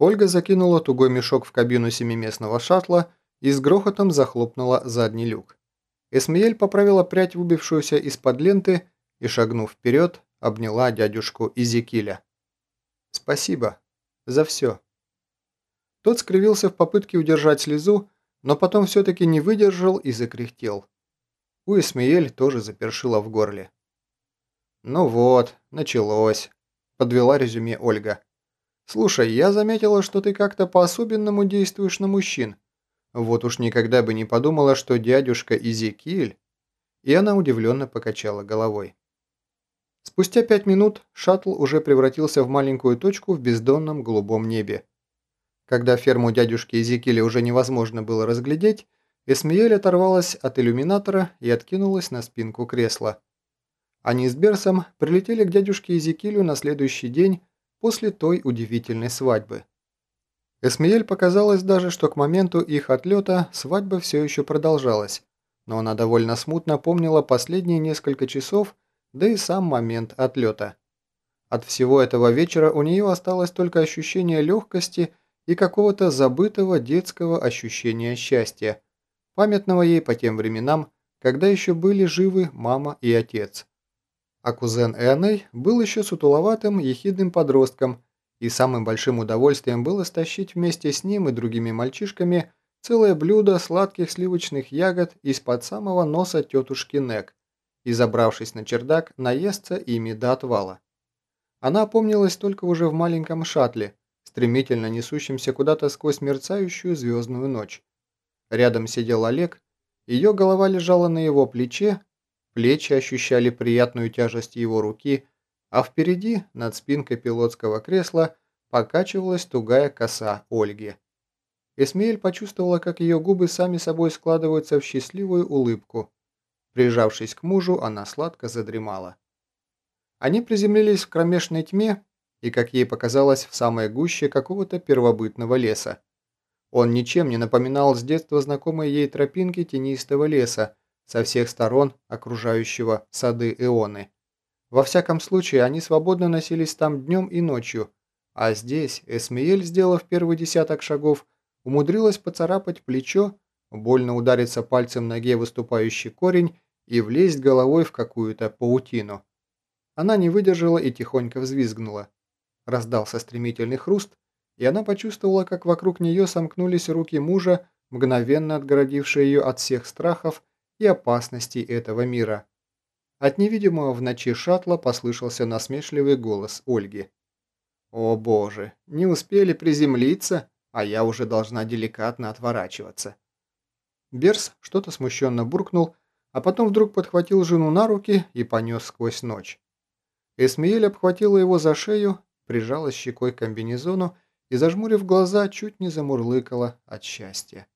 Ольга закинула тугой мешок в кабину семиместного шаттла и с грохотом захлопнула задний люк. Эсмиель поправила прядь, выбившуюся из-под ленты, и, шагнув вперед, обняла дядюшку Изекиля. «Спасибо. За все». Тот скривился в попытке удержать слезу, но потом все-таки не выдержал и закряхтел. У Эсмиэль тоже запершила в горле. «Ну вот, началось», – подвела резюме Ольга. «Слушай, я заметила, что ты как-то по-особенному действуешь на мужчин. Вот уж никогда бы не подумала, что дядюшка Изекиль...» И она удивленно покачала головой. Спустя пять минут шаттл уже превратился в маленькую точку в бездонном голубом небе. Когда ферму дядюшки Изекиля уже невозможно было разглядеть, Эсмиель оторвалась от иллюминатора и откинулась на спинку кресла. Они с Берсом прилетели к дядюшке Изекилю на следующий день после той удивительной свадьбы. Эсмиель показалось даже, что к моменту их отлета свадьба все еще продолжалась, но она довольно смутно помнила последние несколько часов, да и сам момент отлета. От всего этого вечера у нее осталось только ощущение легкости и какого-то забытого детского ощущения счастья, памятного ей по тем временам, когда еще были живы мама и отец. А кузен Эней был еще сутуловатым, ехидным подростком, и самым большим удовольствием было стащить вместе с ним и другими мальчишками целое блюдо сладких сливочных ягод из-под самого носа тетушки Нек и, забравшись на чердак, наесться ими до отвала. Она опомнилась только уже в маленьком шаттле, стремительно несущемся куда-то сквозь мерцающую звездную ночь. Рядом сидел Олег, ее голова лежала на его плече, Плечи ощущали приятную тяжесть его руки, а впереди, над спинкой пилотского кресла, покачивалась тугая коса Ольги. Эсмеэль почувствовала, как ее губы сами собой складываются в счастливую улыбку. Прижавшись к мужу, она сладко задремала. Они приземлились в кромешной тьме и, как ей показалось, в самой гуще какого-то первобытного леса. Он ничем не напоминал с детства знакомой ей тропинки тенистого леса, со всех сторон окружающего сады Эоны. Во всяком случае, они свободно носились там днем и ночью, а здесь Эсмиель, сделав первый десяток шагов, умудрилась поцарапать плечо, больно удариться пальцем ноге выступающий корень и влезть головой в какую-то паутину. Она не выдержала и тихонько взвизгнула. Раздался стремительный хруст, и она почувствовала, как вокруг нее сомкнулись руки мужа, мгновенно отгородившие ее от всех страхов и опасностей этого мира. От невидимого в ночи шаттла послышался насмешливый голос Ольги. «О боже, не успели приземлиться, а я уже должна деликатно отворачиваться». Берс что-то смущенно буркнул, а потом вдруг подхватил жену на руки и понес сквозь ночь. Эсмиэль обхватила его за шею, прижалась щекой к комбинезону и, зажмурив глаза, чуть не замурлыкала от счастья.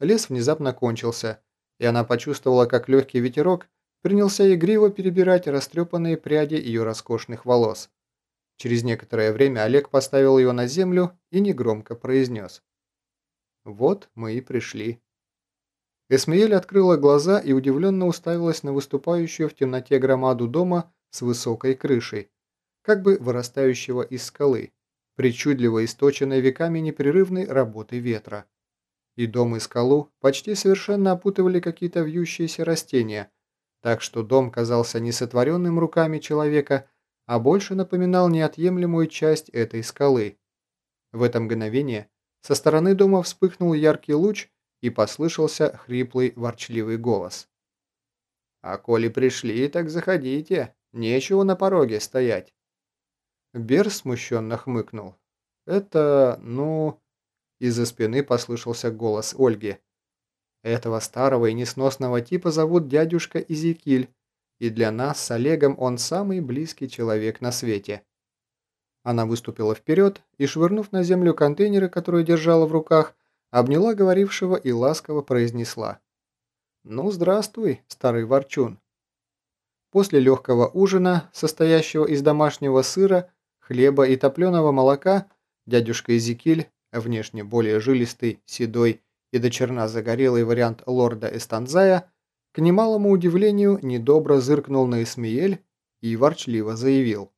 Лес внезапно кончился, и она почувствовала, как легкий ветерок принялся игриво перебирать растрепанные пряди ее роскошных волос. Через некоторое время Олег поставил ее на землю и негромко произнес. «Вот мы и пришли». Эсмеель открыла глаза и удивленно уставилась на выступающую в темноте громаду дома с высокой крышей, как бы вырастающего из скалы, причудливо источенной веками непрерывной работы ветра. И дом и скалу почти совершенно опутывали какие-то вьющиеся растения, так что дом казался не сотворенным руками человека, а больше напоминал неотъемлемую часть этой скалы. В это мгновение со стороны дома вспыхнул яркий луч и послышался хриплый ворчливый голос. «А коли пришли, так заходите, нечего на пороге стоять». Бер смущенно хмыкнул. «Это, ну...» Из-за спины послышался голос Ольги. «Этого старого и несносного типа зовут дядюшка Изекиль, и для нас с Олегом он самый близкий человек на свете». Она выступила вперед и, швырнув на землю контейнеры, которые держала в руках, обняла говорившего и ласково произнесла. «Ну, здравствуй, старый ворчун». После легкого ужина, состоящего из домашнего сыра, хлеба и топленого молока, дядюшка Изекиль внешне более жилистый, седой и до черна загорелый вариант лорда Эстанзая, к немалому удивлению недобро зыркнул на Эсмиель и ворчливо заявил.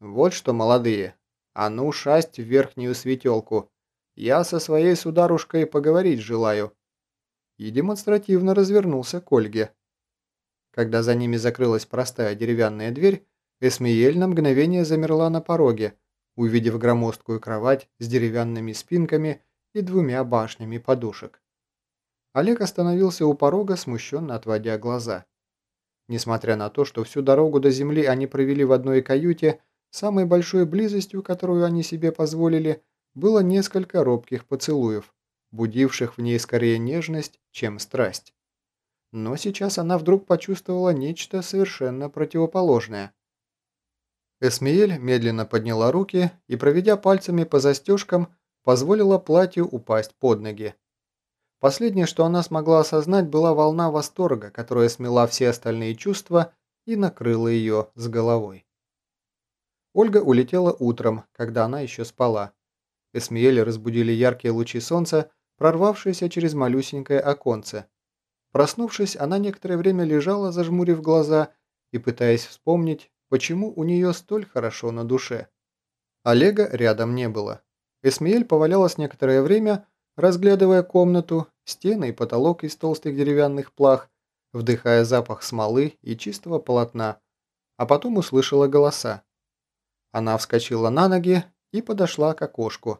«Вот что, молодые, А ну, шасть в верхнюю светелку. Я со своей сударушкой поговорить желаю». И демонстративно развернулся к Ольге. Когда за ними закрылась простая деревянная дверь, Эсмиель на мгновение замерла на пороге, увидев громоздкую кровать с деревянными спинками и двумя башнями подушек. Олег остановился у порога, смущенно отводя глаза. Несмотря на то, что всю дорогу до земли они провели в одной каюте, самой большой близостью, которую они себе позволили, было несколько робких поцелуев, будивших в ней скорее нежность, чем страсть. Но сейчас она вдруг почувствовала нечто совершенно противоположное. Эсмиэль медленно подняла руки и, проведя пальцами по застежкам, позволила платью упасть под ноги. Последнее, что она смогла осознать, была волна восторга, которая смела все остальные чувства и накрыла ее с головой. Ольга улетела утром, когда она еще спала. Эсмиэль разбудили яркие лучи солнца, прорвавшиеся через малюсенькое оконце. Проснувшись, она некоторое время лежала, зажмурив глаза и пытаясь вспомнить, почему у нее столь хорошо на душе. Олега рядом не было. Эсмиэль повалялась некоторое время, разглядывая комнату, стены и потолок из толстых деревянных плах, вдыхая запах смолы и чистого полотна, а потом услышала голоса. Она вскочила на ноги и подошла к окошку.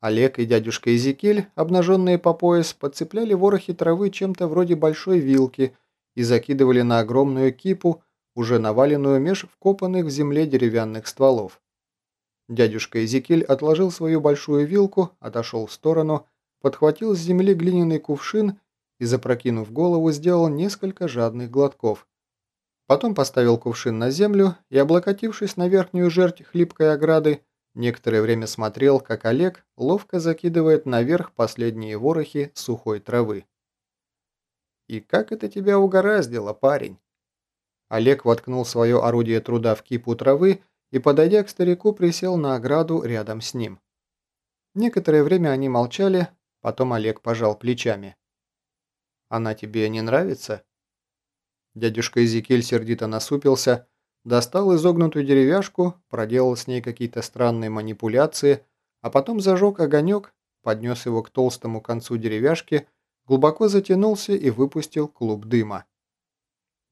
Олег и дядюшка Изекиль, обнаженные по пояс, подцепляли ворохи травы чем-то вроде большой вилки и закидывали на огромную кипу, уже наваленную меж вкопанных в земле деревянных стволов. Дядюшка Эзекиль отложил свою большую вилку, отошел в сторону, подхватил с земли глиняный кувшин и, запрокинув голову, сделал несколько жадных глотков. Потом поставил кувшин на землю и, облокотившись на верхнюю жерть хлипкой ограды, некоторое время смотрел, как Олег ловко закидывает наверх последние ворохи сухой травы. «И как это тебя угораздило, парень?» Олег воткнул свое орудие труда в кипу травы и, подойдя к старику, присел на ограду рядом с ним. Некоторое время они молчали, потом Олег пожал плечами. «Она тебе не нравится?» Дядюшка Изекиль сердито насупился, достал изогнутую деревяшку, проделал с ней какие-то странные манипуляции, а потом зажег огонек, поднес его к толстому концу деревяшки, глубоко затянулся и выпустил клуб дыма.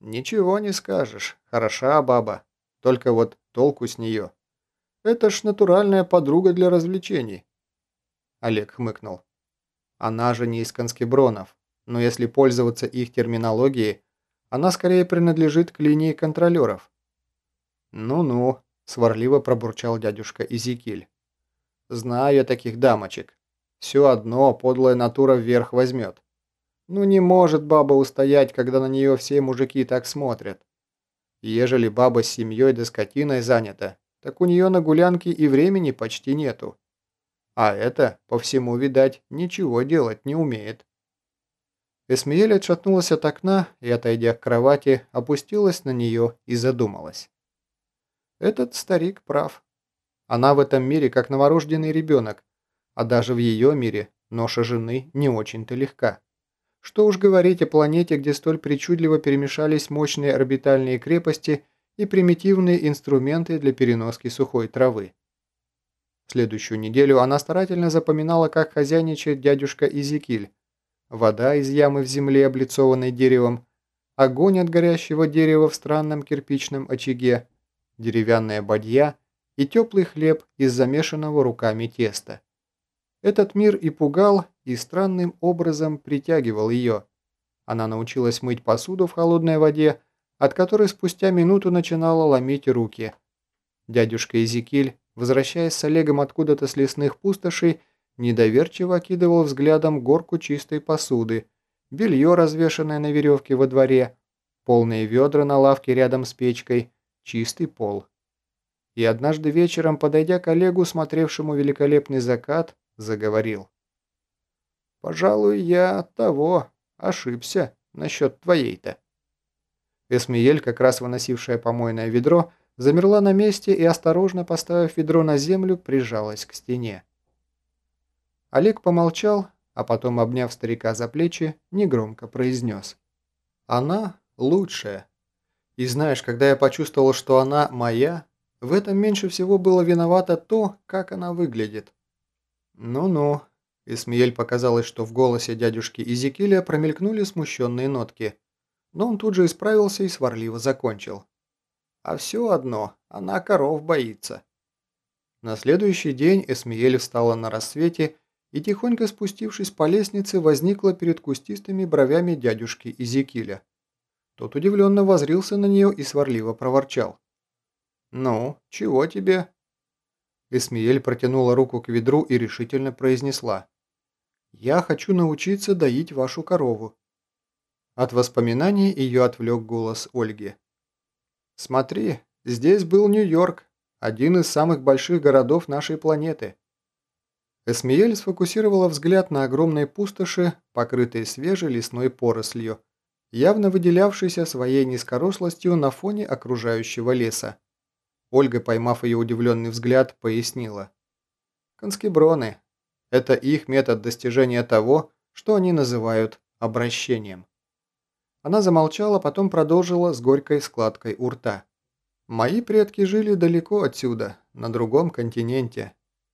«Ничего не скажешь. Хороша баба. Только вот толку с нее. Это ж натуральная подруга для развлечений». Олег хмыкнул. «Она же не из конскебронов, но если пользоваться их терминологией, она скорее принадлежит к линии контролеров». «Ну-ну», – сварливо пробурчал дядюшка Изикиль. «Знаю я таких дамочек. Все одно подлая натура вверх возьмет. Ну не может баба устоять, когда на нее все мужики так смотрят. Ежели баба с семьей да скотиной занята, так у нее на гулянке и времени почти нету. А это, по всему, видать, ничего делать не умеет. Эсмиель отшатнулась от окна и, отойдя к кровати, опустилась на нее и задумалась. Этот старик прав. Она в этом мире как новорожденный ребенок, а даже в ее мире ноша жены не очень-то легка. Что уж говорить о планете, где столь причудливо перемешались мощные орбитальные крепости и примитивные инструменты для переноски сухой травы. Следующую неделю она старательно запоминала, как хозяйничает дядюшка Изикиль. Вода из ямы в земле, облицованной деревом, огонь от горящего дерева в странном кирпичном очаге, деревянная бадья и теплый хлеб из замешанного руками теста. Этот мир и пугал, и странным образом притягивал ее. Она научилась мыть посуду в холодной воде, от которой спустя минуту начинала ломить руки. Дядюшка Изикиль, возвращаясь с Олегом откуда-то с лесных пустошей, недоверчиво окидывал взглядом горку чистой посуды, белье, развешанное на веревке во дворе, полные ведра на лавке рядом с печкой, чистый пол. И однажды вечером, подойдя к Олегу, смотревшему великолепный закат, заговорил. «Пожалуй, я того ошибся насчет твоей-то». Эсмиель, как раз выносившая помойное ведро, замерла на месте и, осторожно поставив ведро на землю, прижалась к стене. Олег помолчал, а потом, обняв старика за плечи, негромко произнес. «Она лучшая. И знаешь, когда я почувствовал, что она моя, В этом меньше всего было виновато то, как она выглядит. «Ну-ну», – Исмиель показалось, что в голосе дядюшки Изекиля промелькнули смущенные нотки. Но он тут же исправился и сварливо закончил. «А все одно, она коров боится». На следующий день Эсмиель встала на рассвете и, тихонько спустившись по лестнице, возникла перед кустистыми бровями дядюшки Изекиля. Тот удивленно возрился на нее и сварливо проворчал. «Ну, чего тебе?» Эсмиель протянула руку к ведру и решительно произнесла. «Я хочу научиться доить вашу корову». От воспоминаний ее отвлек голос Ольги. «Смотри, здесь был Нью-Йорк, один из самых больших городов нашей планеты». Эсмиель сфокусировала взгляд на огромной пустоши, покрытой свежей лесной порослью, явно выделявшейся своей низкорослостью на фоне окружающего леса. Ольга, поймав ее удивленный взгляд, пояснила. «Конскеброны. Это их метод достижения того, что они называют обращением». Она замолчала, потом продолжила с горькой складкой у рта. «Мои предки жили далеко отсюда, на другом континенте,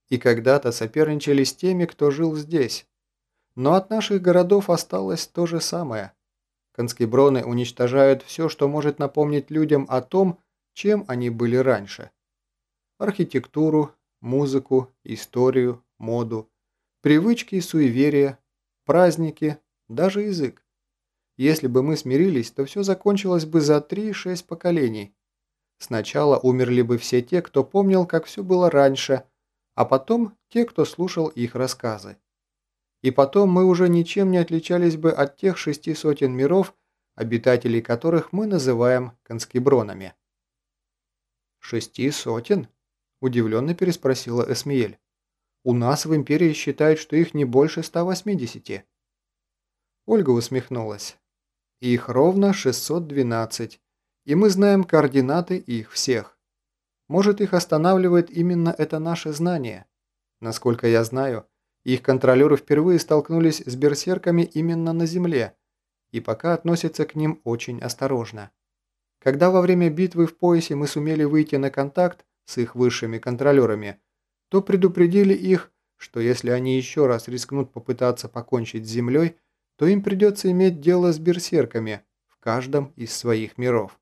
и когда-то соперничали с теми, кто жил здесь. Но от наших городов осталось то же самое – Конскеброны уничтожают все, что может напомнить людям о том, чем они были раньше. Архитектуру, музыку, историю, моду, привычки и суеверия, праздники, даже язык. Если бы мы смирились, то все закончилось бы за 3-6 поколений. Сначала умерли бы все те, кто помнил, как все было раньше, а потом те, кто слушал их рассказы. И потом мы уже ничем не отличались бы от тех шести сотен миров, обитателей которых мы называем конскебронами. «Шести сотен?» – удивленно переспросила Эсмиель. «У нас в Империи считают, что их не больше 180». Ольга усмехнулась. «Их ровно 612, и мы знаем координаты их всех. Может, их останавливает именно это наше знание. Насколько я знаю, их контролеры впервые столкнулись с берсерками именно на Земле, и пока относятся к ним очень осторожно. Когда во время битвы в поясе мы сумели выйти на контакт с их высшими контролерами, то предупредили их, что если они еще раз рискнут попытаться покончить с Землей, то им придется иметь дело с берсерками в каждом из своих миров.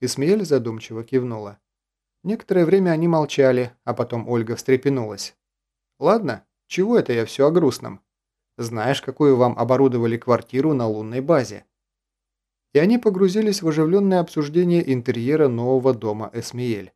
Исмеэль задумчиво кивнула. Некоторое время они молчали, а потом Ольга встрепенулась. Ладно, чего это я все о грустном? Знаешь, какую вам оборудовали квартиру на лунной базе?» И они погрузились в оживленное обсуждение интерьера нового дома Эсмиель.